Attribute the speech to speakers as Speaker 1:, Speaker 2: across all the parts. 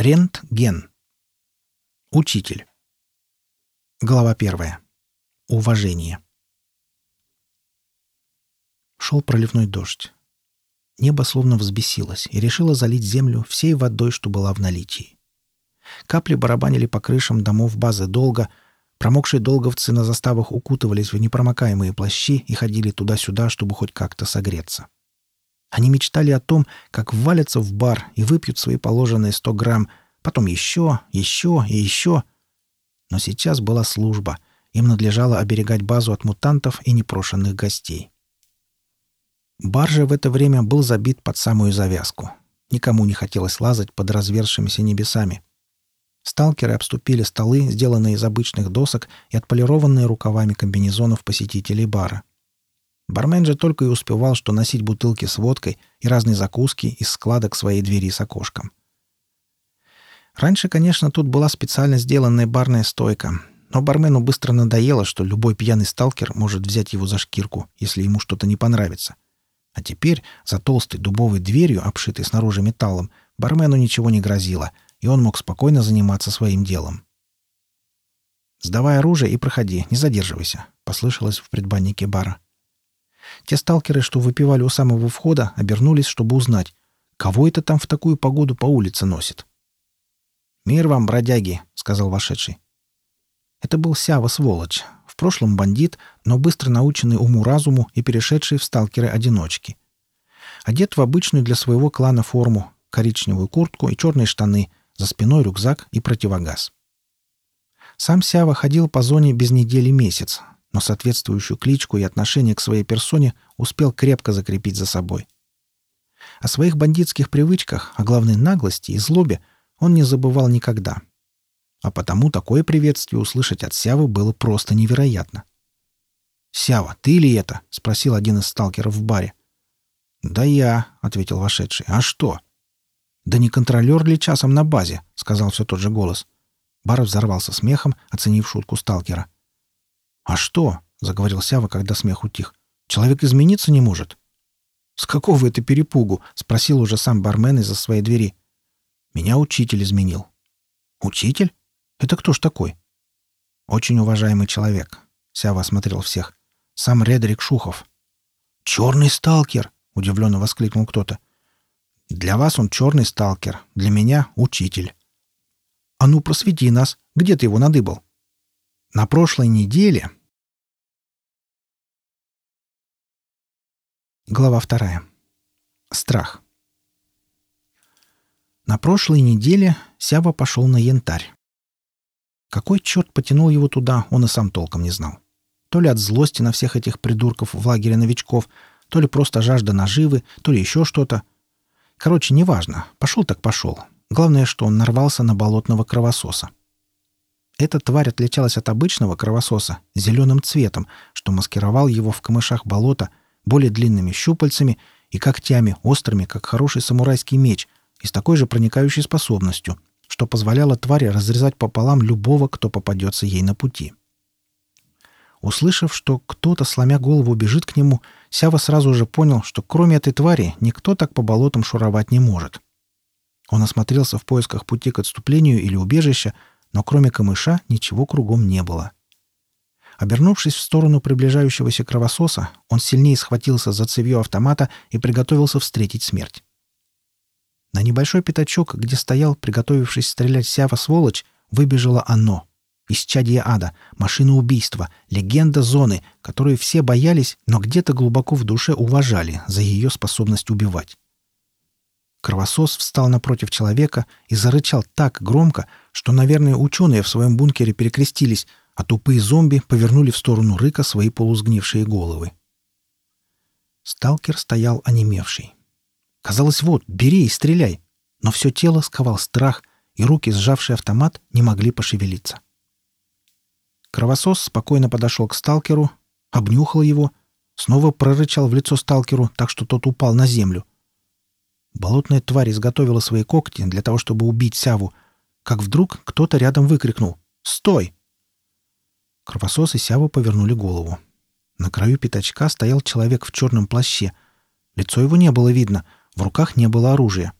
Speaker 1: Рентген. Учитель. Глава первая. Уважение. Шел проливной дождь. Небо словно взбесилось и решило залить землю всей водой, что была в наличии. Капли барабанили по крышам домов базы долго, промокшие долговцы на заставах укутывались в непромокаемые плащи и ходили туда-сюда, чтобы хоть как-то согреться. Они мечтали о том, как валятся в бар и выпьют свои положенные сто грамм, потом еще, еще и еще. Но сейчас была служба. Им надлежало оберегать базу от мутантов и непрошенных гостей. Бар же в это время был забит под самую завязку. Никому не хотелось лазать под развершимися небесами. Сталкеры обступили столы, сделанные из обычных досок и отполированные рукавами комбинезонов посетителей бара. Бармен же только и успевал, что носить бутылки с водкой и разные закуски из складок своей двери с окошком. Раньше, конечно, тут была специально сделанная барная стойка, но бармену быстро надоело, что любой пьяный сталкер может взять его за шкирку, если ему что-то не понравится. А теперь за толстой дубовой дверью, обшитой снаружи металлом, бармену ничего не грозило, и он мог спокойно заниматься своим делом. «Сдавай оружие и проходи, не задерживайся», — послышалось в предбаннике бара. Те сталкеры, что выпивали у самого входа, обернулись, чтобы узнать, кого это там в такую погоду по улице носит. «Мир вам, бродяги!» — сказал вошедший. Это был Сява сволочь, в прошлом бандит, но быстро наученный уму-разуму и перешедший в сталкеры-одиночки. Одет в обычную для своего клана форму, коричневую куртку и черные штаны, за спиной рюкзак и противогаз. Сам Сява ходил по зоне без недели месяц, но соответствующую кличку и отношение к своей персоне успел крепко закрепить за собой. О своих бандитских привычках, а главной наглости и злобе он не забывал никогда. А потому такое приветствие услышать от Сявы было просто невероятно. «Сява, ты ли это?» — спросил один из сталкеров в баре. «Да я», — ответил вошедший. «А что?» «Да не контролер ли часом на базе?» — сказал все тот же голос. Бар взорвался смехом, оценив шутку сталкера. — «А что?» — заговорил Сява, когда смех утих. «Человек измениться не может». «С какого это перепугу?» — спросил уже сам бармен из-за своей двери. «Меня учитель изменил». «Учитель? Это кто ж такой?» «Очень уважаемый человек», — Сява осмотрел всех. «Сам Редрик Шухов». «Черный сталкер!» — удивленно воскликнул кто-то. «Для вас он черный сталкер, для меня — учитель». «А ну, просвети нас! Где ты его надыбал?» «На прошлой неделе Глава вторая. Страх. На прошлой неделе Сява пошел на янтарь. Какой черт потянул его туда, он и сам толком не знал. То ли от злости на всех этих придурков в лагере новичков, то ли просто жажда наживы, то ли еще что-то. Короче, неважно. Пошел так пошел. Главное, что он нарвался на болотного кровососа. Эта тварь отличалась от обычного кровососа зеленым цветом, что маскировал его в камышах болота — более длинными щупальцами и когтями, острыми, как хороший самурайский меч, и с такой же проникающей способностью, что позволяло твари разрезать пополам любого, кто попадется ей на пути. Услышав, что кто-то, сломя голову, бежит к нему, Сява сразу же понял, что кроме этой твари никто так по болотам шуровать не может. Он осмотрелся в поисках пути к отступлению или убежища, но кроме камыша ничего кругом не было. Обернувшись в сторону приближающегося кровососа, он сильнее схватился за цевьё автомата и приготовился встретить смерть. На небольшой пятачок, где стоял, приготовившись стрелять Сява сволочь, выбежало оно. Исчадие ада, машина убийства, легенда зоны, которую все боялись, но где-то глубоко в душе уважали за ее способность убивать. Кровосос встал напротив человека и зарычал так громко, что, наверное, ученые в своем бункере перекрестились, а тупые зомби повернули в сторону рыка свои полузгнившие головы. Сталкер стоял онемевший. Казалось, вот, бери и стреляй. Но все тело сковал страх, и руки, сжавшие автомат, не могли пошевелиться. Кровосос спокойно подошел к сталкеру, обнюхал его, снова прорычал в лицо сталкеру, так что тот упал на землю. Болотная тварь изготовила свои когти для того, чтобы убить Сяву, как вдруг кто-то рядом выкрикнул «Стой!» Кровосос и Сява повернули голову. На краю пятачка стоял человек в черном плаще. Лицо его не было видно, в руках не было оружия.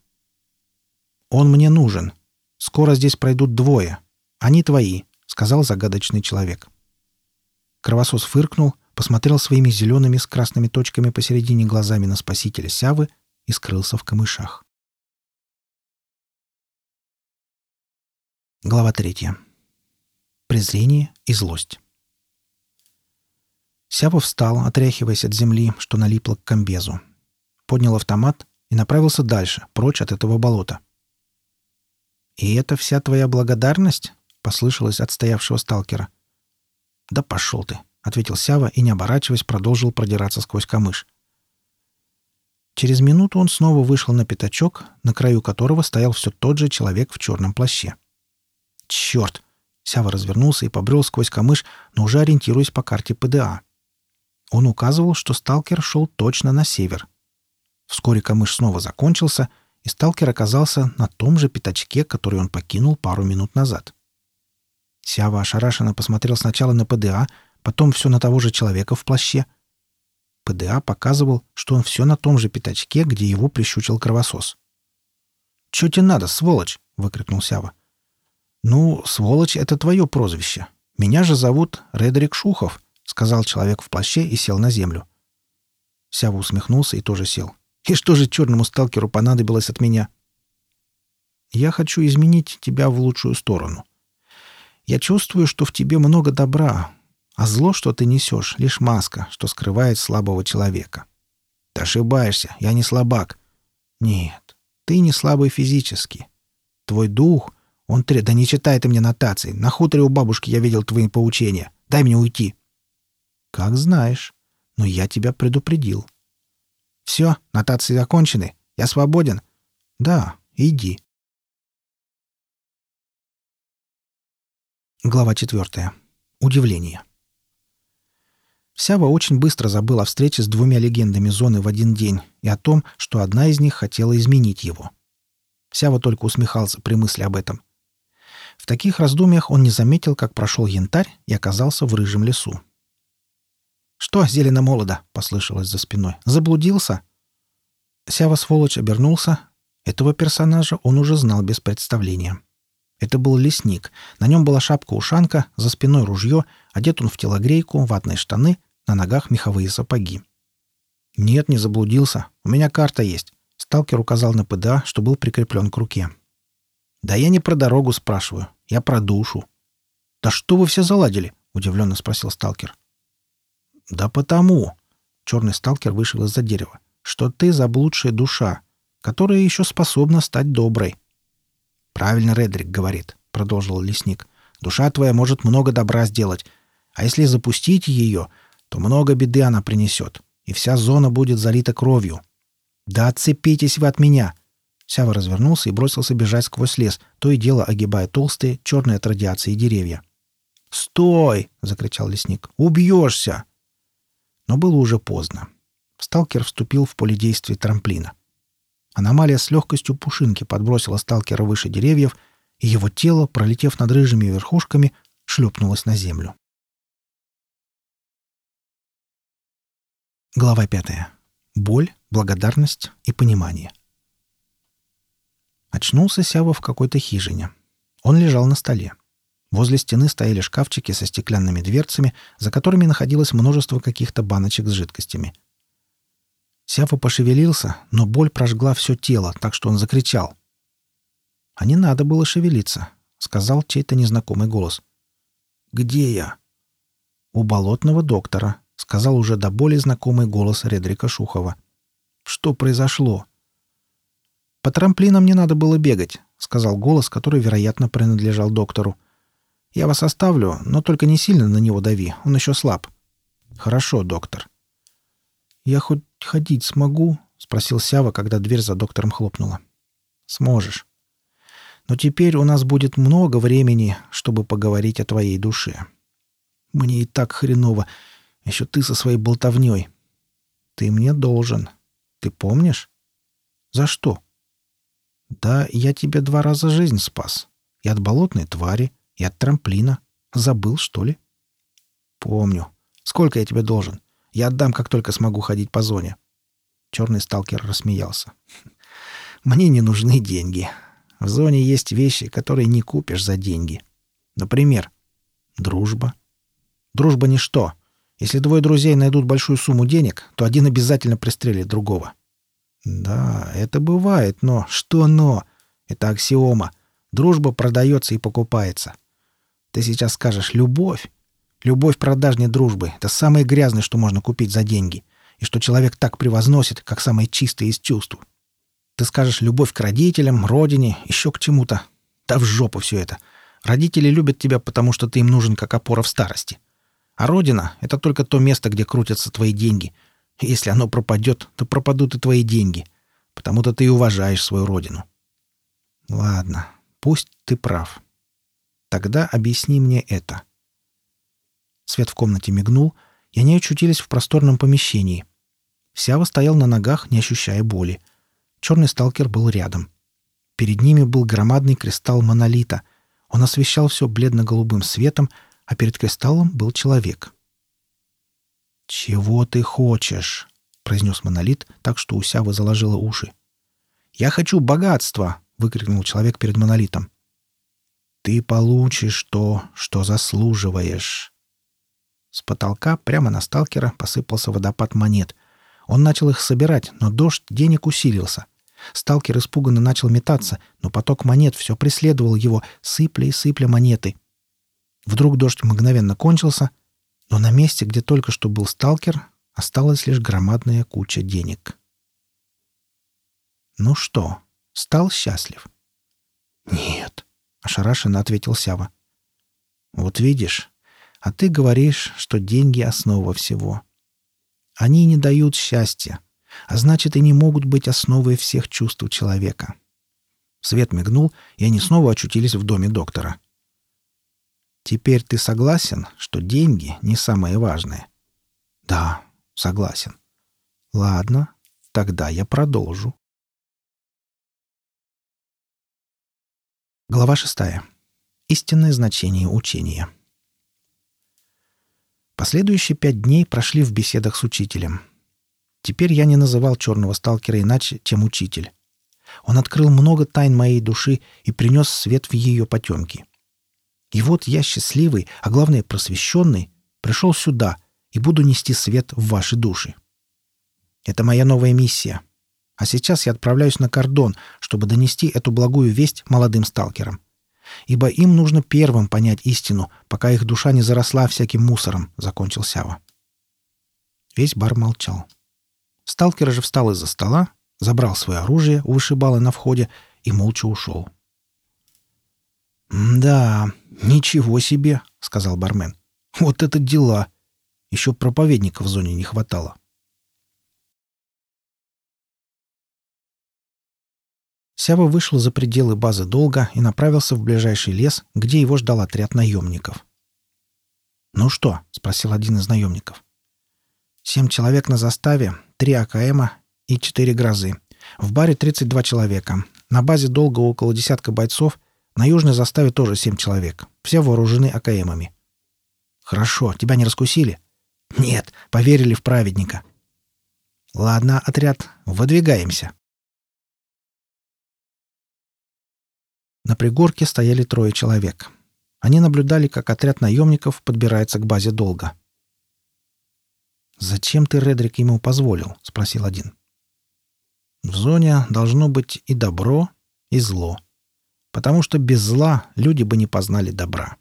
Speaker 1: «Он мне нужен». Скоро здесь пройдут двое. Они твои», — сказал загадочный человек. Кровосос фыркнул, посмотрел своими зелеными с красными точками посередине глазами на спасителя Сявы и скрылся в камышах. Глава третья. Презрение и злость. Сява встал, отряхиваясь от земли, что налипло к комбезу. Поднял автомат и направился дальше, прочь от этого болота. «И это вся твоя благодарность?» — послышалось от стоявшего сталкера. «Да пошел ты!» — ответил Сява и, не оборачиваясь, продолжил продираться сквозь камыш. Через минуту он снова вышел на пятачок, на краю которого стоял все тот же человек в черном плаще. «Черт!» — Сява развернулся и побрел сквозь камыш, но уже ориентируясь по карте ПДА. Он указывал, что сталкер шел точно на север. Вскоре камыш снова закончился, и сталкер оказался на том же пятачке, который он покинул пару минут назад. Сява ошарашенно посмотрел сначала на ПДА, потом все на того же человека в плаще. ПДА показывал, что он все на том же пятачке, где его прищучил кровосос. «Чё тебе надо, сволочь?» — выкрикнул Сява. «Ну, сволочь — это твое прозвище. Меня же зовут Редрик Шухов», — сказал человек в плаще и сел на землю. Сява усмехнулся и тоже сел. «И что же черному сталкеру понадобилось от меня?» «Я хочу изменить тебя в лучшую сторону. Я чувствую, что в тебе много добра, а зло, что ты несешь, — лишь маска, что скрывает слабого человека. Ты ошибаешься, я не слабак. Нет, ты не слабый физически. Твой дух, он... Тре... Да не читай ты мне нотации. На хуторе у бабушки я видел твои поучения. Дай мне уйти. «Как знаешь. Но я тебя предупредил». «Все, нотации закончены. Я свободен?» «Да, иди». Глава четвертая. Удивление. Сява очень быстро забыл о встрече с двумя легендами зоны в один день и о том, что одна из них хотела изменить его. Сява только усмехался при мысли об этом. В таких раздумьях он не заметил, как прошел янтарь и оказался в рыжем лесу. «Что, зелено молодо?» — послышалось за спиной. «Заблудился?» Сява сволочь обернулся. Этого персонажа он уже знал без представления. Это был лесник. На нем была шапка-ушанка, за спиной ружье, одет он в телогрейку, ватные штаны, на ногах меховые сапоги. «Нет, не заблудился. У меня карта есть». Сталкер указал на ПДА, что был прикреплен к руке. «Да я не про дорогу спрашиваю. Я про душу». «Да что вы все заладили?» — удивленно спросил сталкер. «Да потому», — черный сталкер вышел из-за дерева, «что ты заблудшая душа, которая еще способна стать доброй». «Правильно Редрик говорит», — продолжил лесник. «Душа твоя может много добра сделать, а если запустить ее, то много беды она принесет, и вся зона будет залита кровью. Да отцепитесь вы от меня!» Сява развернулся и бросился бежать сквозь лес, то и дело огибая толстые, черные от радиации деревья. «Стой!» — закричал лесник. «Убьешься!» Но было уже поздно. Сталкер вступил в поле действия трамплина. Аномалия с легкостью пушинки подбросила сталкера выше деревьев, и его тело, пролетев над рыжими верхушками, шлепнулось на землю. Глава пятая. Боль, благодарность и понимание. Очнулся Сява в какой-то хижине. Он лежал на столе. Возле стены стояли шкафчики со стеклянными дверцами, за которыми находилось множество каких-то баночек с жидкостями. Сяфа пошевелился, но боль прожгла все тело, так что он закричал. «А не надо было шевелиться», — сказал чей-то незнакомый голос. «Где я?» «У болотного доктора», — сказал уже до боли знакомый голос Редрика Шухова. «Что произошло?» «По трамплинам не надо было бегать», — сказал голос, который, вероятно, принадлежал доктору. Я вас оставлю, но только не сильно на него дави, он еще слаб». «Хорошо, доктор». «Я хоть ходить смогу?» — спросил Сява, когда дверь за доктором хлопнула. «Сможешь. Но теперь у нас будет много времени, чтобы поговорить о твоей душе. Мне и так хреново. Еще ты со своей болтовней. Ты мне должен. Ты помнишь? За что? Да, я тебе два раза жизнь спас. И от болотной твари, и от трамплина. Забыл, что ли? Помню. Сколько я тебе должен? Я отдам, как только смогу ходить по зоне. Черный сталкер рассмеялся. Мне не нужны деньги. в зоне есть вещи, которые не купишь за деньги. Например, дружба. Дружба — ничто. Если двое друзей найдут большую сумму денег, то один обязательно пристрелит другого. Да, это бывает, но что но? Это аксиома. Дружба продается и покупается. Ты сейчас скажешь «любовь». Любовь продажнее дружбы — это самое грязное, что можно купить за деньги, и что человек так превозносит, как самое чистое из чувств. Ты скажешь «любовь к родителям, родине, еще к чему-то». Да в жопу все это. Родители любят тебя, потому что ты им нужен как опора в старости. А родина — это только то место, где крутятся твои деньги. Если оно пропадет, то пропадут и твои деньги. Потому-то ты и уважаешь свою родину. Ладно, пусть ты прав. Тогда объясни мне это. Свет в комнате мигнул, и они очутились в просторном помещении. Сява стоял на ногах, не ощущая боли. Черный сталкер был рядом. Перед ними был громадный кристалл монолита. Он освещал все бледно-голубым светом, а перед кристаллом был человек. «Чего ты хочешь?» — произнес монолит, так что у Сявы заложило уши. «Я хочу богатства!» — выкрикнул человек перед монолитом. «Ты получишь то, что заслуживаешь». С потолка прямо на сталкера посыпался водопад монет. Он начал их собирать, но дождь денег усилился. Сталкер испуганно начал метаться, но поток монет все преследовал его, сыпля и сыпля монеты. Вдруг дождь мгновенно кончился, но на месте, где только что был сталкер, осталась лишь громадная куча денег. «Ну что, стал счастлив?» «Нет», — ошарашенно ответил Сява. «Вот видишь, а ты говоришь, что деньги — основа всего. Они не дают счастья, а значит и не могут быть основой всех чувств человека». Свет мигнул, и они снова очутились в доме доктора. «Теперь ты согласен, что деньги не самое важное?» «Да, согласен». «Ладно, тогда я продолжу». Глава шестая. Истинное значение учения. Последующие пять дней прошли в беседах с учителем. Теперь я не называл черного сталкера иначе, чем учитель. Он открыл много тайн моей души и принес свет в ее потемки. И вот я счастливый, а главное просвещенный, пришел сюда и буду нести свет в ваши души. Это моя новая миссия. А сейчас я отправляюсь на кордон, чтобы донести эту благую весть молодым сталкерам. Ибо им нужно первым понять истину, пока их душа не заросла всяким мусором, — закончил Сява. Весь бар молчал. Сталкер же встал из-за стола, забрал свое оружие у на входе и молча ушел. «Да, ничего себе», — сказал бармен. «Вот это дела! Еще проповедника в зоне не хватало». Сява вышел за пределы базы долго и направился в ближайший лес, где его ждал отряд наемников. «Ну что?» — спросил один из наемников. «Семь человек на заставе, три АКМа и четыре грозы. В баре 32 человека. На базе долго около десятка бойцов. На южной заставе тоже семь человек. Все вооружены АКМами». «Хорошо. Тебя не раскусили?» «Нет. Поверили в праведника». «Ладно, отряд. Выдвигаемся». На пригорке стояли трое человек. Они наблюдали, как отряд наемников подбирается к базе долга. «Зачем ты, Редрик, ему позволил?» — спросил один. «В зоне должно быть и добро, и зло. Потому что без зла люди бы не познали добра.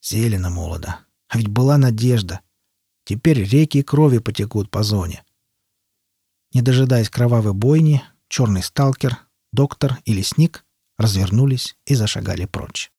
Speaker 1: Зелено молодо. А ведь была надежда. Теперь реки крови потекут по зоне. Не дожидаясь кровавой бойни, черный сталкер, доктор и лесник развернулись и зашагали прочь.